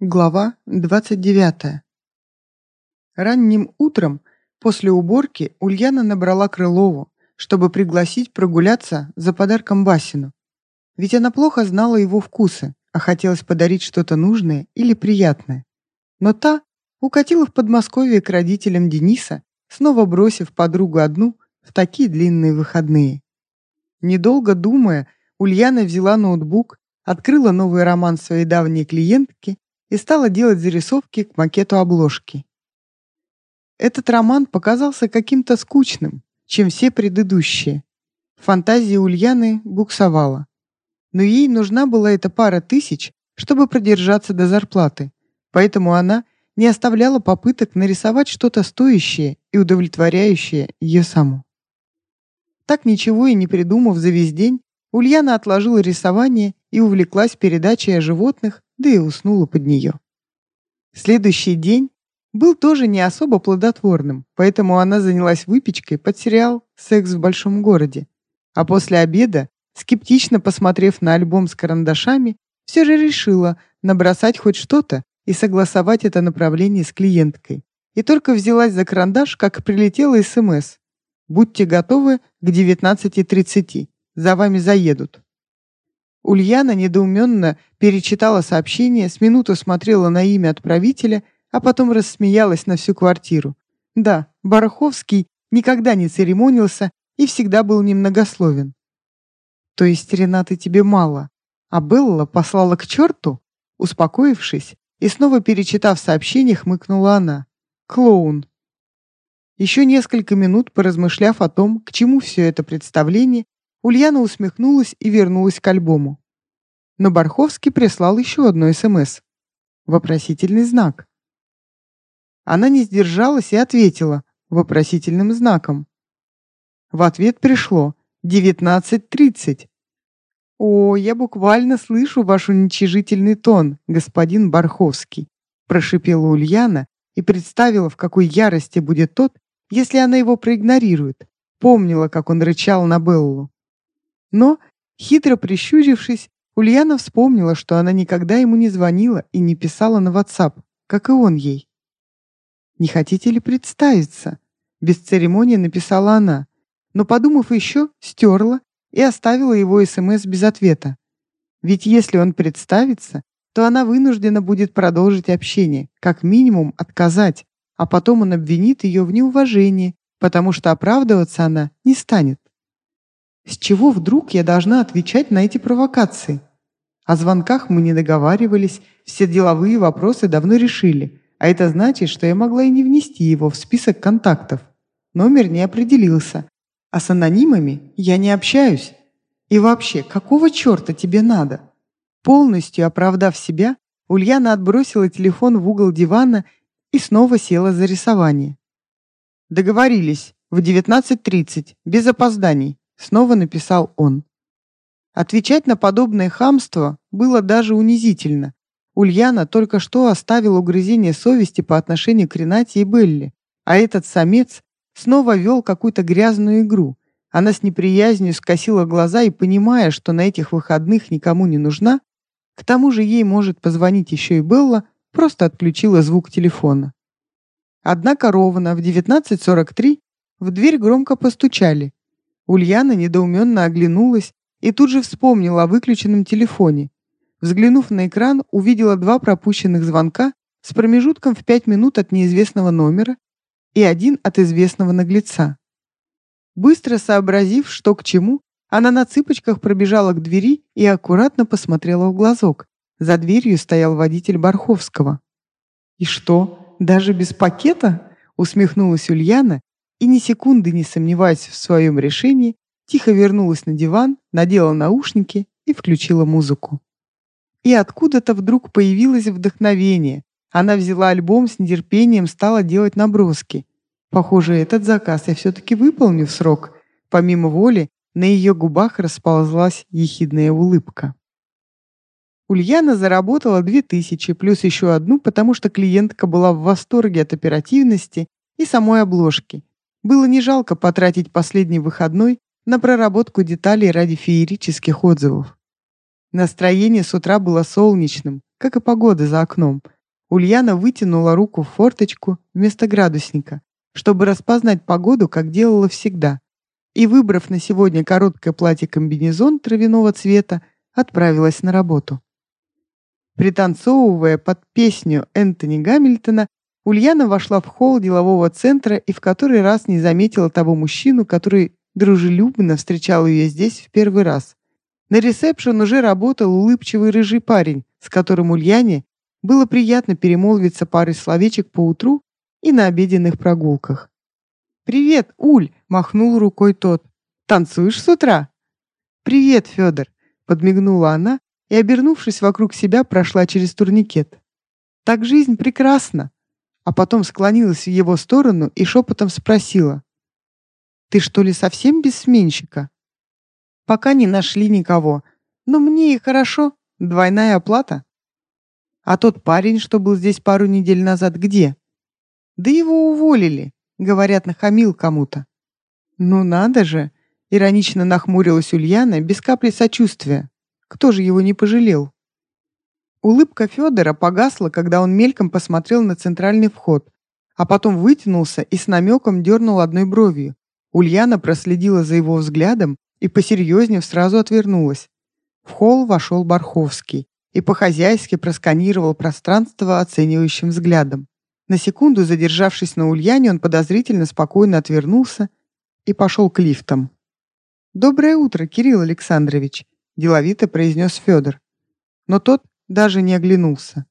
Глава 29. Ранним утром после уборки Ульяна набрала Крылову, чтобы пригласить прогуляться за подарком Басину. Ведь она плохо знала его вкусы, а хотелось подарить что-то нужное или приятное. Но та укатила в Подмосковье к родителям Дениса, снова бросив подругу одну в такие длинные выходные. Недолго думая, Ульяна взяла ноутбук, открыла новый роман своей давней клиентки и стала делать зарисовки к макету обложки. Этот роман показался каким-то скучным, чем все предыдущие. Фантазия Ульяны буксовала. Но ей нужна была эта пара тысяч, чтобы продержаться до зарплаты, поэтому она не оставляла попыток нарисовать что-то стоящее и удовлетворяющее ее саму. Так ничего и не придумав за весь день, Ульяна отложила рисование и увлеклась передачей о животных да и уснула под нее. Следующий день был тоже не особо плодотворным, поэтому она занялась выпечкой под сериал «Секс в большом городе». А после обеда, скептично посмотрев на альбом с карандашами, все же решила набросать хоть что-то и согласовать это направление с клиенткой. И только взялась за карандаш, как прилетела СМС. «Будьте готовы к 19.30. За вами заедут». Ульяна недоуменно перечитала сообщение, с минуту смотрела на имя отправителя, а потом рассмеялась на всю квартиру. Да, Бараховский никогда не церемонился и всегда был немногословен. То есть Рената тебе мало, а Белла послала к черту? Успокоившись и снова перечитав сообщение, хмыкнула она. Клоун. Еще несколько минут поразмышляв о том, к чему все это представление, Ульяна усмехнулась и вернулась к альбому. Но Барховский прислал еще одно СМС. Вопросительный знак. Она не сдержалась и ответила вопросительным знаком. В ответ пришло 19.30. «О, я буквально слышу ваш уничижительный тон, господин Барховский», прошипела Ульяна и представила, в какой ярости будет тот, если она его проигнорирует. Помнила, как он рычал на Беллу. Но, хитро прищурившись, Ульяна вспомнила, что она никогда ему не звонила и не писала на WhatsApp, как и он ей. «Не хотите ли представиться?» Без церемонии написала она, но, подумав еще, стерла и оставила его СМС без ответа. Ведь если он представится, то она вынуждена будет продолжить общение, как минимум отказать, а потом он обвинит ее в неуважении, потому что оправдываться она не станет. С чего вдруг я должна отвечать на эти провокации? О звонках мы не договаривались, все деловые вопросы давно решили, а это значит, что я могла и не внести его в список контактов. Номер не определился, а с анонимами я не общаюсь. И вообще, какого черта тебе надо? Полностью оправдав себя, Ульяна отбросила телефон в угол дивана и снова села за рисование. Договорились, в 19.30, без опозданий. Снова написал он. Отвечать на подобное хамство было даже унизительно. Ульяна только что оставила угрызение совести по отношению к Ренате и Белли, а этот самец снова вел какую-то грязную игру. Она с неприязнью скосила глаза и, понимая, что на этих выходных никому не нужна, к тому же ей может позвонить еще и Белла, просто отключила звук телефона. Однако ровно в 19.43 в дверь громко постучали, Ульяна недоуменно оглянулась и тут же вспомнила о выключенном телефоне. Взглянув на экран, увидела два пропущенных звонка с промежутком в пять минут от неизвестного номера и один от известного наглеца. Быстро сообразив, что к чему, она на цыпочках пробежала к двери и аккуратно посмотрела в глазок. За дверью стоял водитель Барховского. «И что, даже без пакета?» — усмехнулась Ульяна и ни секунды не сомневаясь в своем решении, тихо вернулась на диван, надела наушники и включила музыку. И откуда-то вдруг появилось вдохновение. Она взяла альбом с нетерпением, стала делать наброски. Похоже, этот заказ я все-таки выполню в срок. Помимо воли, на ее губах расползлась ехидная улыбка. Ульяна заработала две тысячи, плюс еще одну, потому что клиентка была в восторге от оперативности и самой обложки, было не жалко потратить последний выходной на проработку деталей ради феерических отзывов. Настроение с утра было солнечным, как и погода за окном. Ульяна вытянула руку в форточку вместо градусника, чтобы распознать погоду, как делала всегда. И, выбрав на сегодня короткое платье-комбинезон травяного цвета, отправилась на работу. Пританцовывая под песню Энтони Гамильтона, Ульяна вошла в холл делового центра и в который раз не заметила того мужчину, который дружелюбно встречал ее здесь в первый раз. На ресепшн уже работал улыбчивый рыжий парень, с которым Ульяне было приятно перемолвиться парой словечек по утру и на обеденных прогулках. «Привет, Уль!» — махнул рукой тот. «Танцуешь с утра?» «Привет, Федор!» — подмигнула она и, обернувшись вокруг себя, прошла через турникет. «Так жизнь прекрасна!» А потом склонилась в его сторону и шепотом спросила. «Ты что ли совсем без сменщика?» «Пока не нашли никого. Но мне и хорошо. Двойная оплата». «А тот парень, что был здесь пару недель назад, где?» «Да его уволили. Говорят, нахамил кому-то». «Ну надо же!» — иронично нахмурилась Ульяна без капли сочувствия. «Кто же его не пожалел?» Улыбка Федора погасла, когда он мельком посмотрел на центральный вход, а потом вытянулся и с намеком дернул одной бровью. Ульяна проследила за его взглядом и, посерьезнее сразу отвернулась. В холл вошел Барховский и по-хозяйски просканировал пространство оценивающим взглядом. На секунду, задержавшись на Ульяне, он подозрительно спокойно отвернулся и пошел к лифтам. «Доброе утро, Кирилл Александрович», – деловито произнес Федор. Но тот даже не оглянулся.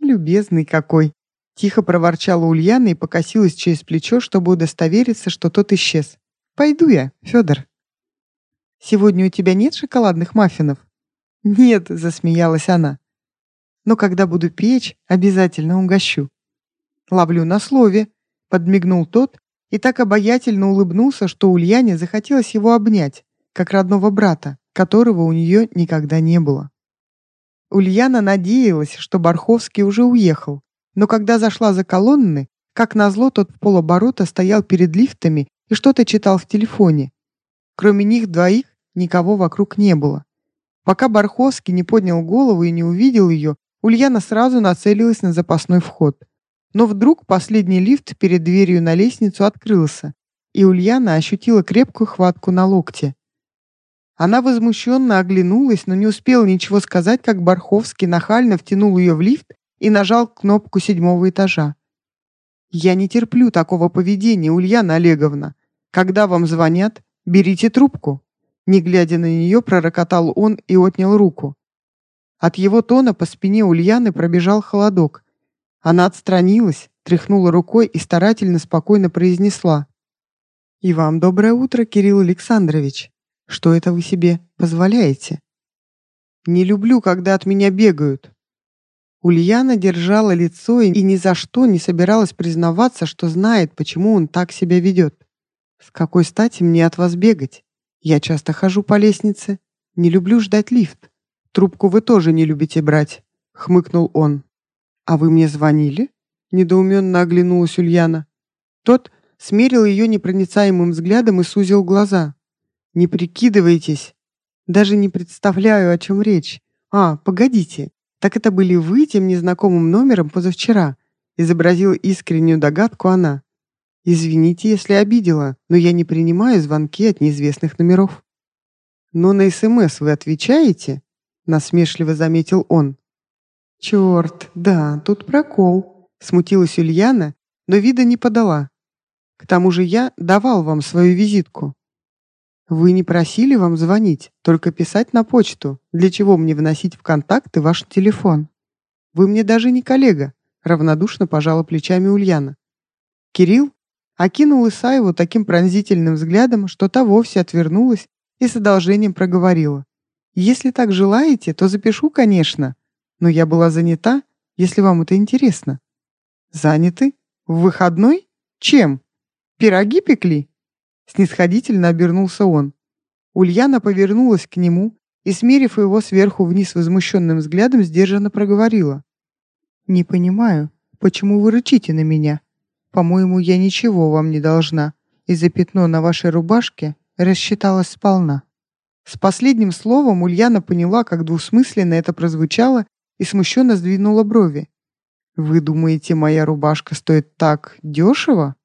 «Любезный какой!» Тихо проворчала Ульяна и покосилась через плечо, чтобы удостовериться, что тот исчез. «Пойду я, Федор». «Сегодня у тебя нет шоколадных маффинов?» «Нет», — засмеялась она. «Но когда буду печь, обязательно угощу». «Ловлю на слове», — подмигнул тот и так обаятельно улыбнулся, что Ульяне захотелось его обнять, как родного брата, которого у нее никогда не было. Ульяна надеялась, что Барховский уже уехал, но когда зашла за колонны, как назло, тот в полоборота стоял перед лифтами и что-то читал в телефоне. Кроме них двоих никого вокруг не было. Пока Барховский не поднял голову и не увидел ее, Ульяна сразу нацелилась на запасной вход. Но вдруг последний лифт перед дверью на лестницу открылся, и Ульяна ощутила крепкую хватку на локте. Она возмущенно оглянулась, но не успела ничего сказать, как Барховский нахально втянул ее в лифт и нажал кнопку седьмого этажа. «Я не терплю такого поведения, Ульяна Олеговна. Когда вам звонят, берите трубку». Не глядя на нее, пророкотал он и отнял руку. От его тона по спине Ульяны пробежал холодок. Она отстранилась, тряхнула рукой и старательно спокойно произнесла. «И вам доброе утро, Кирилл Александрович». Что это вы себе позволяете? Не люблю, когда от меня бегают. Ульяна держала лицо и ни за что не собиралась признаваться, что знает, почему он так себя ведет. С какой стати мне от вас бегать? Я часто хожу по лестнице. Не люблю ждать лифт. Трубку вы тоже не любите брать, хмыкнул он. А вы мне звонили? Недоуменно оглянулась Ульяна. Тот смерил ее непроницаемым взглядом и сузил глаза. Не прикидывайтесь. Даже не представляю, о чем речь. А, погодите. Так это были вы тем незнакомым номером позавчера. Изобразила искреннюю догадку она. Извините, если обидела, но я не принимаю звонки от неизвестных номеров. Но на СМС вы отвечаете? Насмешливо заметил он. Черт, да, тут прокол. Смутилась Ульяна, но вида не подала. К тому же я давал вам свою визитку. Вы не просили вам звонить, только писать на почту. Для чего мне вносить в контакты ваш телефон? Вы мне даже не коллега, равнодушно пожала плечами Ульяна. Кирилл окинул Исаеву таким пронзительным взглядом, что та вовсе отвернулась и с одолжением проговорила. «Если так желаете, то запишу, конечно, но я была занята, если вам это интересно». «Заняты? В выходной? Чем? Пироги пекли?» Снисходительно обернулся он. Ульяна повернулась к нему и, смерив его сверху вниз возмущенным взглядом, сдержанно проговорила. «Не понимаю, почему вы рычите на меня? По-моему, я ничего вам не должна, и за пятно на вашей рубашке рассчиталась сполна». С последним словом Ульяна поняла, как двусмысленно это прозвучало, и смущенно сдвинула брови. «Вы думаете, моя рубашка стоит так дешево?»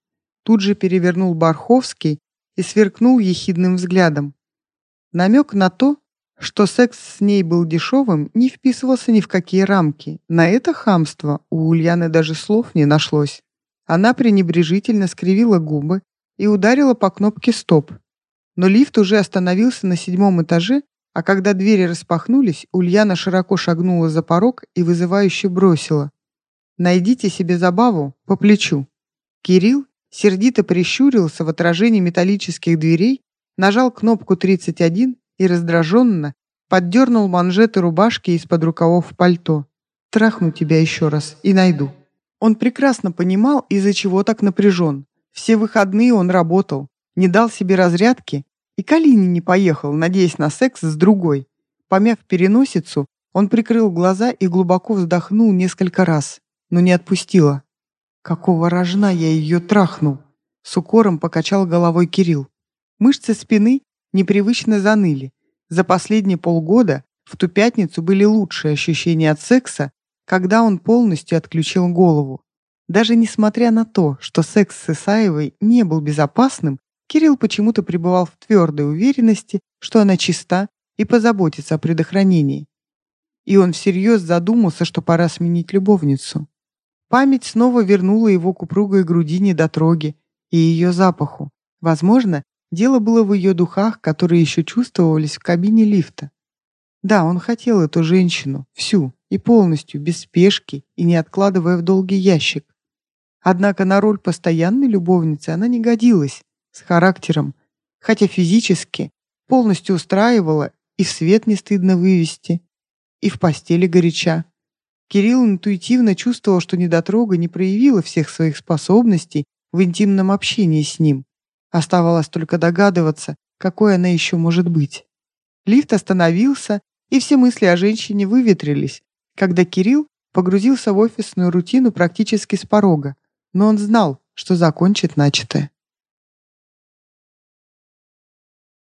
Тут же перевернул Барховский и сверкнул ехидным взглядом. Намек на то, что секс с ней был дешевым, не вписывался ни в какие рамки. На это хамство у Ульяны даже слов не нашлось. Она пренебрежительно скривила губы и ударила по кнопке «Стоп». Но лифт уже остановился на седьмом этаже, а когда двери распахнулись, Ульяна широко шагнула за порог и вызывающе бросила. «Найдите себе забаву по плечу». Кирилл сердито прищурился в отражении металлических дверей, нажал кнопку 31 и раздраженно поддернул манжеты рубашки из-под рукавов пальто. «Трахну тебя еще раз и найду». Он прекрасно понимал, из-за чего так напряжен. Все выходные он работал, не дал себе разрядки и к Алине не поехал, надеясь на секс с другой. Помяв переносицу, он прикрыл глаза и глубоко вздохнул несколько раз, но не отпустила. «Какого рожна я ее трахнул?» С укором покачал головой Кирилл. Мышцы спины непривычно заныли. За последние полгода в ту пятницу были лучшие ощущения от секса, когда он полностью отключил голову. Даже несмотря на то, что секс с Исаевой не был безопасным, Кирилл почему-то пребывал в твердой уверенности, что она чиста и позаботится о предохранении. И он всерьез задумался, что пора сменить любовницу. Память снова вернула его к упругой грудине дотроги и ее запаху. Возможно, Дело было в ее духах, которые еще чувствовались в кабине лифта. Да, он хотел эту женщину, всю и полностью, без спешки и не откладывая в долгий ящик. Однако на роль постоянной любовницы она не годилась, с характером, хотя физически полностью устраивала и в свет не стыдно вывести, и в постели горяча. Кирилл интуитивно чувствовал, что недотрога не проявила всех своих способностей в интимном общении с ним. Оставалось только догадываться, какой она еще может быть. Лифт остановился, и все мысли о женщине выветрились, когда Кирилл погрузился в офисную рутину практически с порога, но он знал, что закончит начатое.